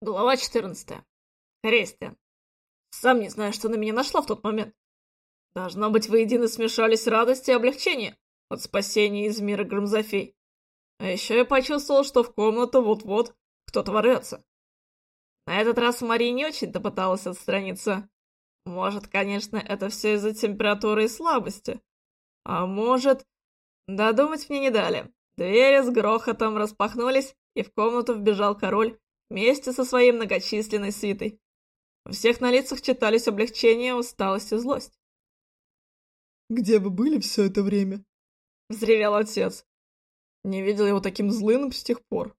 Глава 14. Христиан. Сам не знаю, что на меня нашла в тот момент. Должно быть, воедино смешались радость и облегчение от спасения из мира Громзофей. А еще я почувствовал, что в комнату вот-вот кто-то ворвется. На этот раз Мария не очень-то пыталась отстраниться. Может, конечно, это все из-за температуры и слабости. А может... Додумать мне не дали. Двери с грохотом распахнулись, и в комнату вбежал король вместе со своей многочисленной свитой. У всех на лицах читались облегчение, усталость и злость. «Где вы были все это время?» — взревел отец. Не видел его таким злым с тех пор.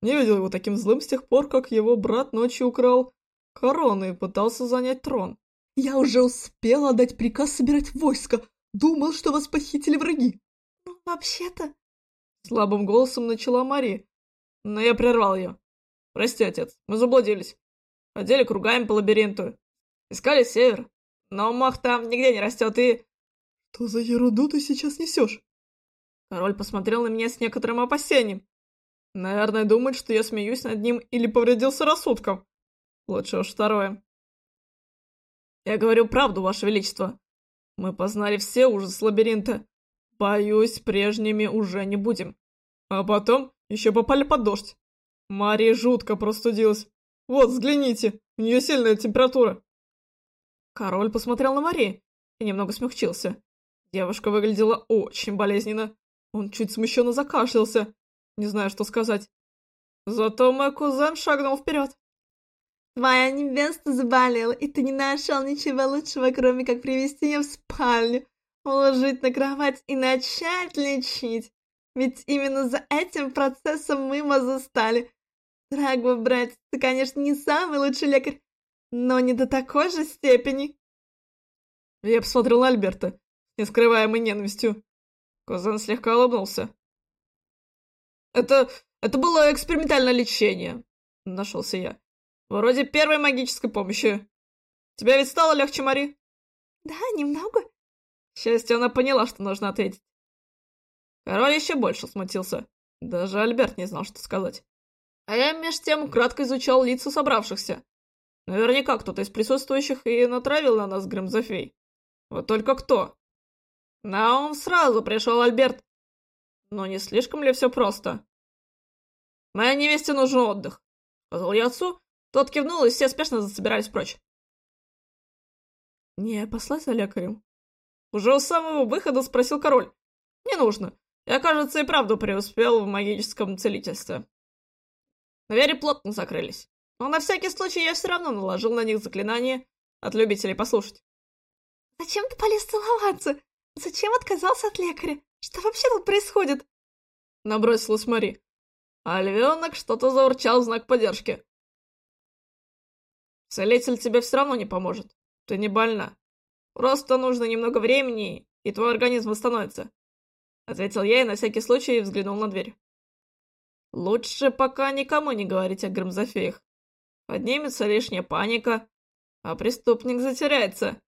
Не видел его таким злым с тех пор, как его брат ночью украл корону и пытался занять трон. «Я уже успел отдать приказ собирать войско. Думал, что вас похитили враги». «Ну, вообще-то...» Слабым голосом начала Мари, но я прервал ее. Прости, отец, мы заблудились. Ходили кругами по лабиринту. Искали север. Но мох там нигде не растет и... Что за ерунду ты сейчас несешь? Король посмотрел на меня с некоторым опасением. Наверное, думает, что я смеюсь над ним или повредился рассудком. Лучше уж второе. Я говорю правду, Ваше Величество. Мы познали все ужасы лабиринта. Боюсь, прежними уже не будем. А потом еще попали под дождь. Мария жутко простудилась. Вот, взгляните, у нее сильная температура. Король посмотрел на Мари и немного смягчился. Девушка выглядела очень болезненно. Он чуть смущенно закашлялся, не знаю, что сказать. Зато мой кузен шагнул вперед. Твоя невеста заболела, и ты не нашел ничего лучшего, кроме как привести ее в спальню, уложить на кровать и начать лечить. Ведь именно за этим процессом мы его застали. Драгва, брат, ты, конечно, не самый лучший лекарь, но не до такой же степени. Я посмотрел на Альберта с нескрываемой ненавистью. Кузен слегка улыбнулся. Это... это было экспериментальное лечение, нашелся я. Вроде первой магической помощи. Тебе ведь стало легче, Мари? Да, немного. К счастью, она поняла, что нужно ответить. Король еще больше смутился. Даже Альберт не знал, что сказать. А я меж тем кратко изучал лица собравшихся. Наверняка кто-то из присутствующих и натравил на нас Грымзофей. Вот только кто? На ум сразу пришел Альберт. Но не слишком ли все просто? Моей невесте нужен отдых. Сказал я отцу, тот кивнул, и все спешно засобирались прочь. Не послать за лекарем? Уже у самого выхода спросил король. Не нужно. Я, кажется, и правду преуспел в магическом целительстве. Двери плотно закрылись. Но на всякий случай я все равно наложил на них заклинание от любителей послушать. «Зачем ты полез целоваться? Зачем отказался от лекаря? Что вообще тут происходит?» Набросилась Мари. А львенок что-то заурчал в знак поддержки. «Целитель тебе все равно не поможет. Ты не больна. Просто нужно немного времени, и твой организм восстановится», — ответил я и на всякий случай взглянул на дверь. Лучше пока никому не говорить о Громзофеях. Поднимется лишняя паника, а преступник затеряется.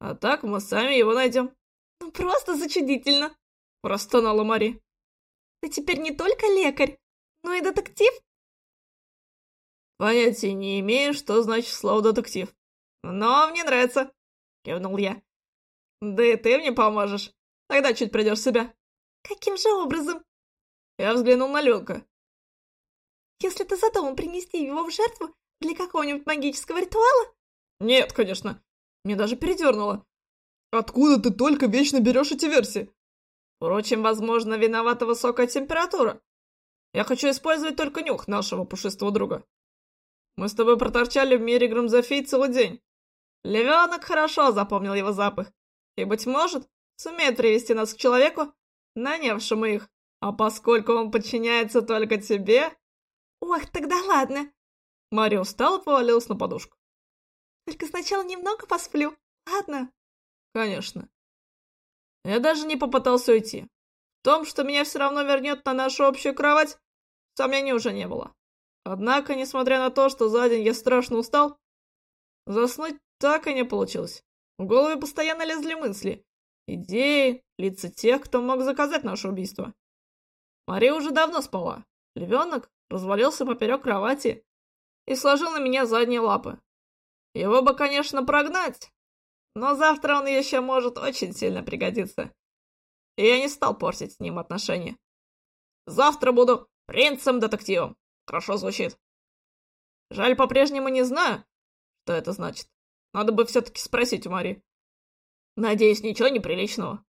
А так мы сами его найдем. Ну просто зачудительно, простонала Мари. Ты теперь не только лекарь, но и детектив? Понятия не имею, что значит слово детектив. Но мне нравится, кивнул я. Да и ты мне поможешь. Тогда чуть придешь в себя. Каким же образом? Я взглянул на Ленка. Если ты задумал принести его в жертву для какого-нибудь магического ритуала? Нет, конечно. Мне даже передернуло. Откуда ты только вечно берешь эти версии? Впрочем, возможно, виновата высокая температура. Я хочу использовать только нюх нашего пушистого друга. Мы с тобой проторчали в мире Громзофей целый день. Левенок хорошо запомнил его запах. И, быть может, сумеет привести нас к человеку, нанявшему их. А поскольку он подчиняется только тебе, Ох, тогда ладно. Мария устала повалилась на подушку. Только сначала немного посплю, ладно? Конечно. Я даже не попытался уйти. В том, что меня все равно вернет на нашу общую кровать, сомнений уже не было. Однако, несмотря на то, что за день я страшно устал, заснуть так и не получилось. В голове постоянно лезли мысли, идеи, лица тех, кто мог заказать наше убийство. Мария уже давно спала. Львенок развалился поперек кровати и сложил на меня задние лапы. Его бы, конечно, прогнать, но завтра он еще может очень сильно пригодиться. И я не стал портить с ним отношения. Завтра буду принцем-детективом. Хорошо звучит. Жаль, по-прежнему не знаю, что это значит. Надо бы все-таки спросить у Мари. Надеюсь, ничего неприличного.